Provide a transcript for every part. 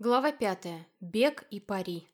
Глава пятая. Бег и пари.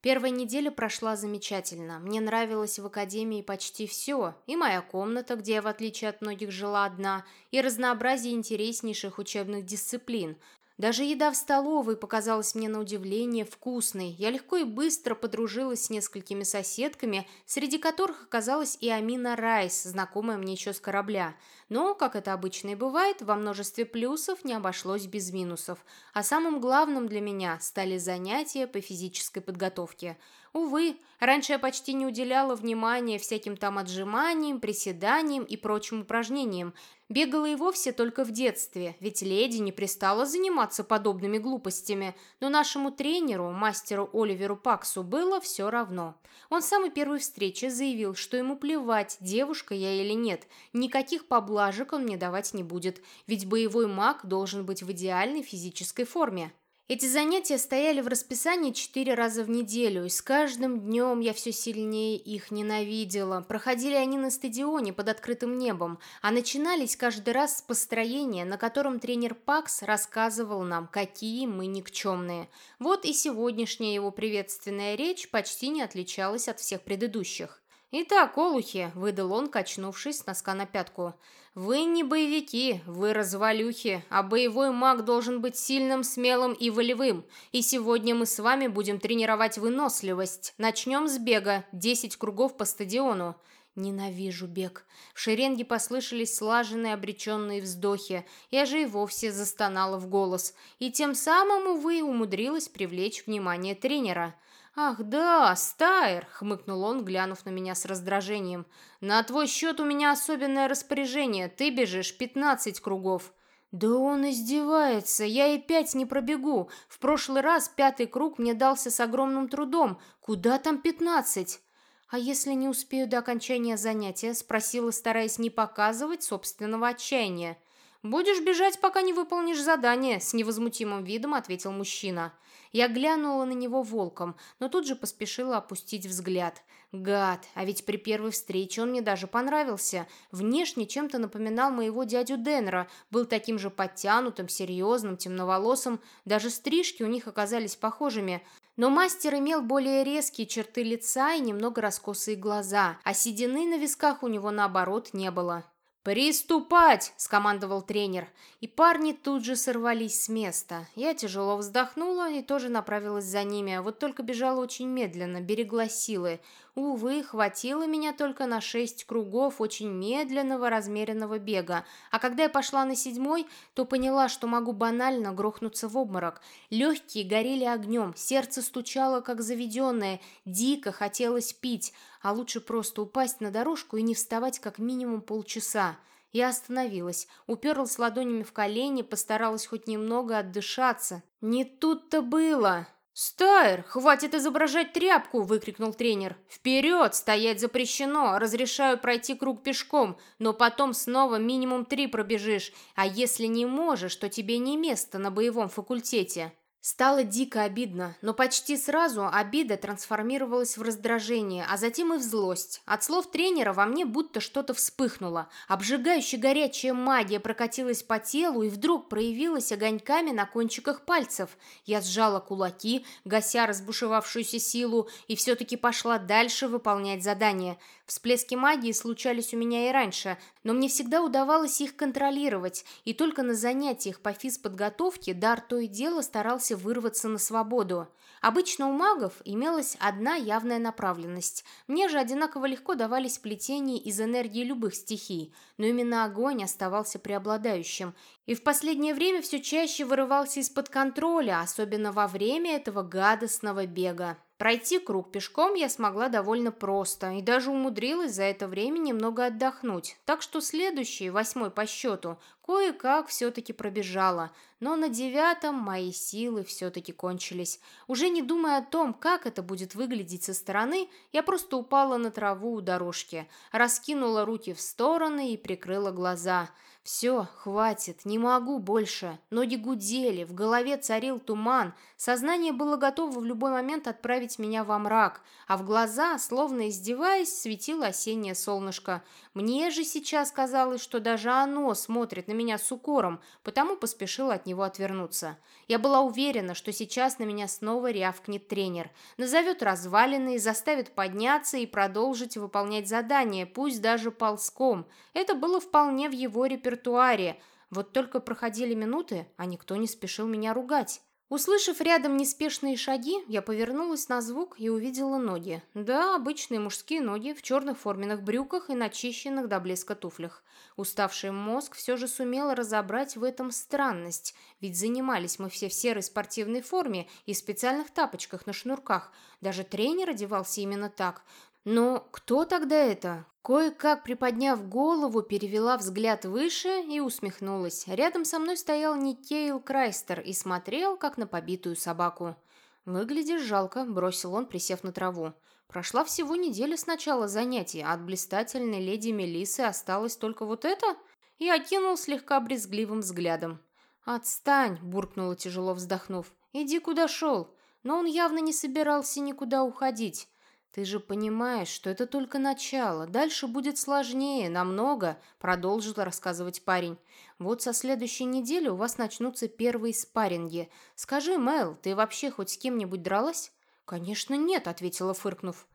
Первая неделя прошла замечательно. Мне нравилось в академии почти все. И моя комната, где я, в отличие от многих, жила одна, и разнообразие интереснейших учебных дисциплин. Даже еда в столовой показалась мне на удивление вкусной. Я легко и быстро подружилась с несколькими соседками, среди которых оказалась и Амина Райс, знакомая мне еще с корабля. Но, как это обычно и бывает, во множестве плюсов не обошлось без минусов. А самым главным для меня стали занятия по физической подготовке – Увы, раньше я почти не уделяла внимания всяким там отжиманиям, приседаниям и прочим упражнениям. Бегала и вовсе только в детстве, ведь леди не пристала заниматься подобными глупостями, но нашему тренеру, мастеру Оливеру Паксу, было все равно. Он с самой первой встречи заявил, что ему плевать, девушка я или нет, никаких поблажек он мне давать не будет, ведь боевой маг должен быть в идеальной физической форме. Эти занятия стояли в расписании четыре раза в неделю, и с каждым днем я все сильнее их ненавидела. Проходили они на стадионе под открытым небом, а начинались каждый раз с построения, на котором тренер Пакс рассказывал нам, какие мы никчемные. Вот и сегодняшняя его приветственная речь почти не отличалась от всех предыдущих. «Итак, олухи», — выдал он, качнувшись с носка на пятку, — «вы не боевики, вы развалюхи, а боевой маг должен быть сильным, смелым и волевым. И сегодня мы с вами будем тренировать выносливость. Начнем с бега, десять кругов по стадиону». Ненавижу бег. В шеренге послышались слаженные обреченные вздохи. Я же и вовсе застонала в голос. И тем самым, увы, умудрилась привлечь внимание тренера. «Ах, да, Стайр!» — хмыкнул он, глянув на меня с раздражением. «На твой счет у меня особенное распоряжение. Ты бежишь пятнадцать кругов». «Да он издевается, я и пять не пробегу. В прошлый раз пятый круг мне дался с огромным трудом. Куда там пятнадцать?» «А если не успею до окончания занятия?» — спросила, стараясь не показывать собственного отчаяния. «Будешь бежать, пока не выполнишь задание», — с невозмутимым видом ответил мужчина. Я глянула на него волком, но тут же поспешила опустить взгляд. Гад, а ведь при первой встрече он мне даже понравился. Внешне чем-то напоминал моего дядю Денра, был таким же подтянутым, серьезным, темноволосым, даже стрижки у них оказались похожими. Но мастер имел более резкие черты лица и немного раскосые глаза, а седины на висках у него наоборот не было. «Приступать!» – скомандовал тренер, и парни тут же сорвались с места. Я тяжело вздохнула и тоже направилась за ними, вот только бежала очень медленно, берегла силы. Увы, хватило меня только на шесть кругов очень медленного, размеренного бега, а когда я пошла на седьмой, то поняла, что могу банально грохнуться в обморок. Легкие горели огнем, сердце стучало, как заведенное, дико хотелось пить, а лучше просто упасть на дорожку и не вставать как минимум полчаса. Я остановилась, уперлась ладонями в колени, постаралась хоть немного отдышаться. Не тут-то было. «Стайр, хватит изображать тряпку!» – выкрикнул тренер. «Вперед! Стоять запрещено! Разрешаю пройти круг пешком, но потом снова минимум три пробежишь, а если не можешь, то тебе не место на боевом факультете!» Стало дико обидно, но почти сразу обида трансформировалась в раздражение, а затем и в злость. От слов тренера во мне будто что-то вспыхнуло. Обжигающая горячая магия прокатилась по телу и вдруг проявилась огоньками на кончиках пальцев. Я сжала кулаки, гася разбушевавшуюся силу, и все-таки пошла дальше выполнять задание. Всплески магии случались у меня и раньше, но мне всегда удавалось их контролировать, и только на занятиях по физподготовке дар то и дело старался вырваться на свободу. Обычно у магов имелась одна явная направленность. Мне же одинаково легко давались плетения из энергии любых стихий, но именно огонь оставался преобладающим, и в последнее время все чаще вырывался из-под контроля, особенно во время этого гадостного бега. Пройти круг пешком я смогла довольно просто и даже умудрилась за это время немного отдохнуть, так что следующий, восьмой по счету, кое-как все-таки пробежала, но на девятом мои силы все-таки кончились. Уже не думая о том, как это будет выглядеть со стороны, я просто упала на траву у дорожки, раскинула руки в стороны и прикрыла глаза – Все, хватит, не могу больше. Ноги гудели, в голове царил туман, сознание было готово в любой момент отправить меня во мрак, а в глаза, словно издеваясь, светило осеннее солнышко. Мне же сейчас казалось, что даже оно смотрит на меня с укором, потому поспешила от него отвернуться. Я была уверена, что сейчас на меня снова рявкнет тренер, назовет развалины, заставит подняться и продолжить выполнять задание, пусть даже ползком. Это было вполне в его репертуаре. Вот только проходили минуты, а никто не спешил меня ругать. Услышав рядом неспешные шаги, я повернулась на звук и увидела ноги. Да, обычные мужские ноги в черных форменных брюках и начищенных до блеска туфлях. Уставший мозг все же сумел разобрать в этом странность, ведь занимались мы все в серой спортивной форме и специальных тапочках на шнурках. Даже тренер одевался именно так. Но кто тогда это? Кое-как приподняв голову, перевела взгляд выше и усмехнулась. Рядом со мной стоял Никейл Крайстер и смотрел, как на побитую собаку. «Выглядишь жалко», — бросил он, присев на траву. «Прошла всего неделя с начала занятий, а от блистательной леди Мелисы осталось только вот это?» И окинул слегка брезгливым взглядом. «Отстань!» — буркнула, тяжело вздохнув. «Иди, куда шел!» Но он явно не собирался никуда уходить. «Ты же понимаешь, что это только начало. Дальше будет сложнее, намного», — продолжил рассказывать парень. «Вот со следующей недели у вас начнутся первые спарринги. Скажи, Мэл, ты вообще хоть с кем-нибудь дралась?» «Конечно нет», — ответила, фыркнув.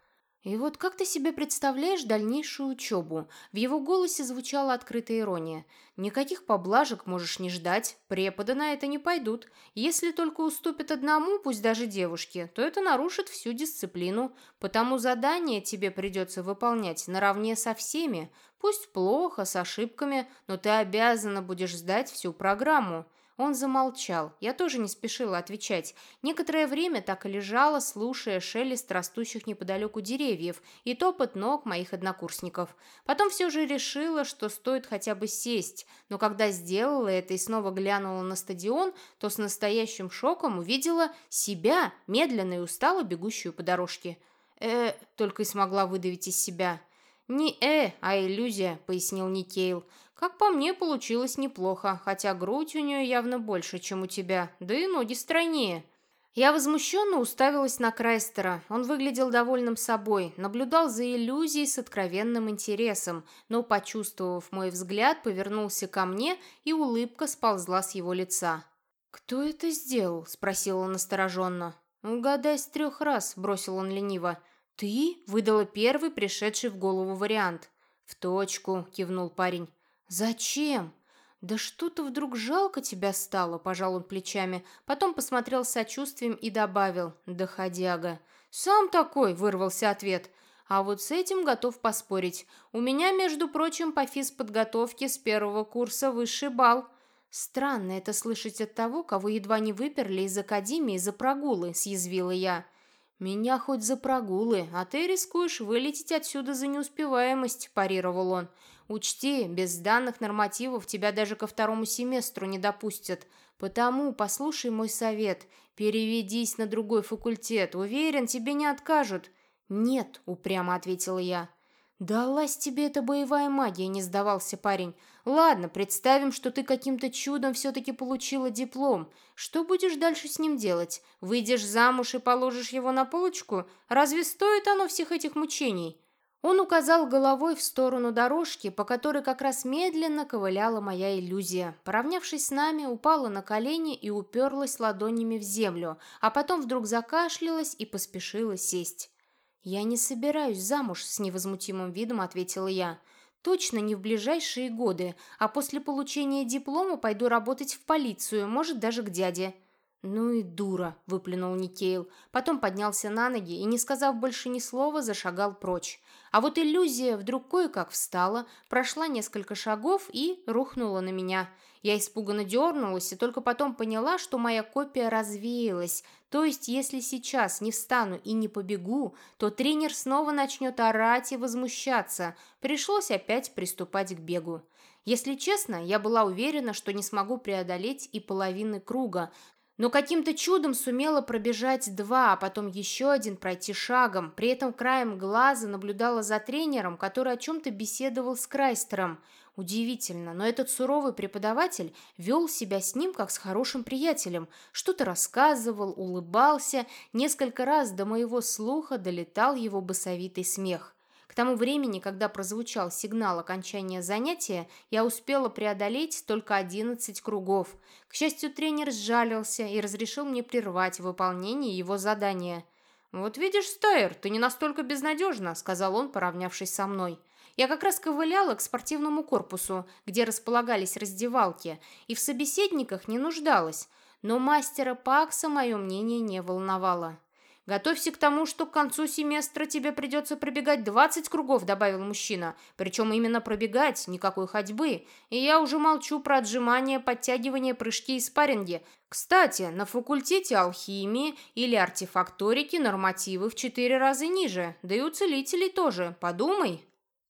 «И вот как ты себе представляешь дальнейшую учебу?» В его голосе звучала открытая ирония. «Никаких поблажек можешь не ждать, преподы на это не пойдут. Если только уступят одному, пусть даже девушке, то это нарушит всю дисциплину. Потому задание тебе придется выполнять наравне со всеми. Пусть плохо, с ошибками, но ты обязана будешь сдать всю программу. Он замолчал. Я тоже не спешила отвечать. Некоторое время так и лежала, слушая шелест растущих неподалеку деревьев и топот ног моих однокурсников. Потом все же решила, что стоит хотя бы сесть, но когда сделала это и снова глянула на стадион, то с настоящим шоком увидела себя, медленно и устало бегущую по дорожке. «Э...» — только и смогла выдавить из себя. «Не «э», а иллюзия», — пояснил Никейл. Как по мне, получилось неплохо, хотя грудь у нее явно больше, чем у тебя, да и ноги стройнее. Я возмущенно уставилась на Крайстера. Он выглядел довольным собой, наблюдал за иллюзией с откровенным интересом, но, почувствовав мой взгляд, повернулся ко мне, и улыбка сползла с его лица. «Кто это сделал?» – спросил он настороженно. «Угадай с трех раз», – бросил он лениво. «Ты?» – выдала первый пришедший в голову вариант. «В точку», – кивнул парень. «Зачем?» «Да что-то вдруг жалко тебя стало», – пожал он плечами, потом посмотрел с сочувствием и добавил «доходяга». «Сам такой», – вырвался ответ. «А вот с этим готов поспорить. У меня, между прочим, по физподготовке с первого курса высший балл». «Странно это слышать от того, кого едва не выперли из академии за прогулы», – съязвила я. «Меня хоть за прогулы, а ты рискуешь вылететь отсюда за неуспеваемость», – парировал он. Учти, без данных нормативов тебя даже ко второму семестру не допустят. Потому послушай мой совет. Переведись на другой факультет. Уверен, тебе не откажут». «Нет», — упрямо ответила я. «Далась тебе эта боевая магия», — не сдавался парень. «Ладно, представим, что ты каким-то чудом все-таки получила диплом. Что будешь дальше с ним делать? Выйдешь замуж и положишь его на полочку? Разве стоит оно всех этих мучений?» Он указал головой в сторону дорожки, по которой как раз медленно ковыляла моя иллюзия. Поравнявшись с нами, упала на колени и уперлась ладонями в землю, а потом вдруг закашлялась и поспешила сесть. «Я не собираюсь замуж», — с невозмутимым видом ответила я. «Точно не в ближайшие годы, а после получения диплома пойду работать в полицию, может, даже к дяде». «Ну и дура», — выплюнул Никейл. Потом поднялся на ноги и, не сказав больше ни слова, зашагал прочь. А вот иллюзия вдруг кое-как встала, прошла несколько шагов и рухнула на меня. Я испуганно дернулась и только потом поняла, что моя копия развеялась. То есть, если сейчас не встану и не побегу, то тренер снова начнет орать и возмущаться. Пришлось опять приступать к бегу. Если честно, я была уверена, что не смогу преодолеть и половины круга, но каким-то чудом сумела пробежать два, а потом еще один пройти шагом. При этом краем глаза наблюдала за тренером, который о чем-то беседовал с Крайстером. Удивительно, но этот суровый преподаватель вел себя с ним как с хорошим приятелем, что-то рассказывал, улыбался, несколько раз до моего слуха долетал его басовитый смех. Тому времени, когда прозвучал сигнал окончания занятия, я успела преодолеть только 11 кругов. К счастью, тренер сжалился и разрешил мне прервать выполнение его задания. «Вот видишь, Стайер, ты не настолько безнадежна», — сказал он, поравнявшись со мной. Я как раз ковыляла к спортивному корпусу, где располагались раздевалки, и в собеседниках не нуждалась, но мастера Пакса мое мнение не волновало. «Готовься к тому, что к концу семестра тебе придется пробегать 20 кругов», добавил мужчина. «Причем именно пробегать, никакой ходьбы. И я уже молчу про отжимания, подтягивания, прыжки и спарринги. Кстати, на факультете алхимии или артефакторики нормативы в 4 раза ниже, да и у целителей тоже. Подумай».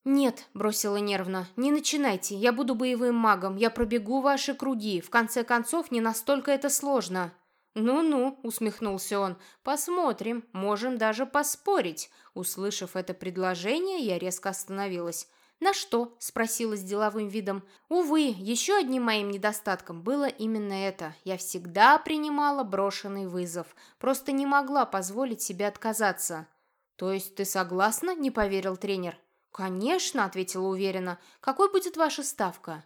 «Нет», — бросила нервно, — «не начинайте, я буду боевым магом, я пробегу ваши круги, в конце концов, не настолько это сложно». «Ну-ну», — усмехнулся он, — «посмотрим, можем даже поспорить». Услышав это предложение, я резко остановилась. «На что?» – спросила с деловым видом. «Увы, еще одним моим недостатком было именно это. Я всегда принимала брошенный вызов. Просто не могла позволить себе отказаться». «То есть ты согласна?» – не поверил тренер. «Конечно», — ответила уверенно. «Какой будет ваша ставка?»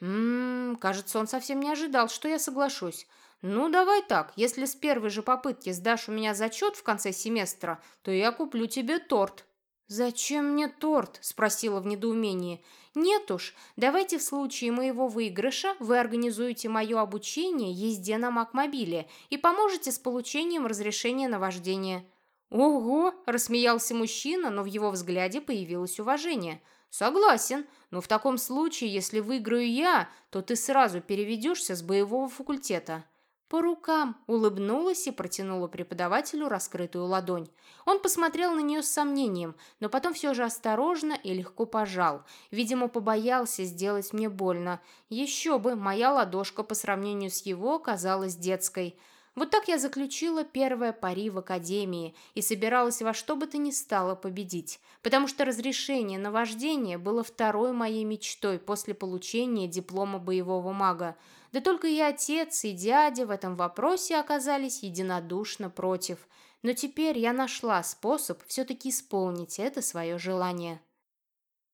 «Ммм, кажется, он совсем не ожидал, что я соглашусь. Ну, давай так, если с первой же попытки сдашь у меня зачет в конце семестра, то я куплю тебе торт». «Зачем мне торт?» – спросила в недоумении. «Нет уж, давайте в случае моего выигрыша вы организуете мое обучение езде на Макмобиле и поможете с получением разрешения на вождение». «Ого!» – рассмеялся мужчина, но в его взгляде появилось уважение. «Согласен, но в таком случае, если выиграю я, то ты сразу переведешься с боевого факультета». «По рукам!» – улыбнулась и протянула преподавателю раскрытую ладонь. Он посмотрел на нее с сомнением, но потом все же осторожно и легко пожал. Видимо, побоялся сделать мне больно. Еще бы, моя ладошка по сравнению с его казалась детской. Вот так я заключила первое пари в академии и собиралась во что бы то ни стало победить, потому что разрешение на вождение было второй моей мечтой после получения диплома боевого мага. Да только и отец, и дядя в этом вопросе оказались единодушно против. Но теперь я нашла способ все-таки исполнить это свое желание.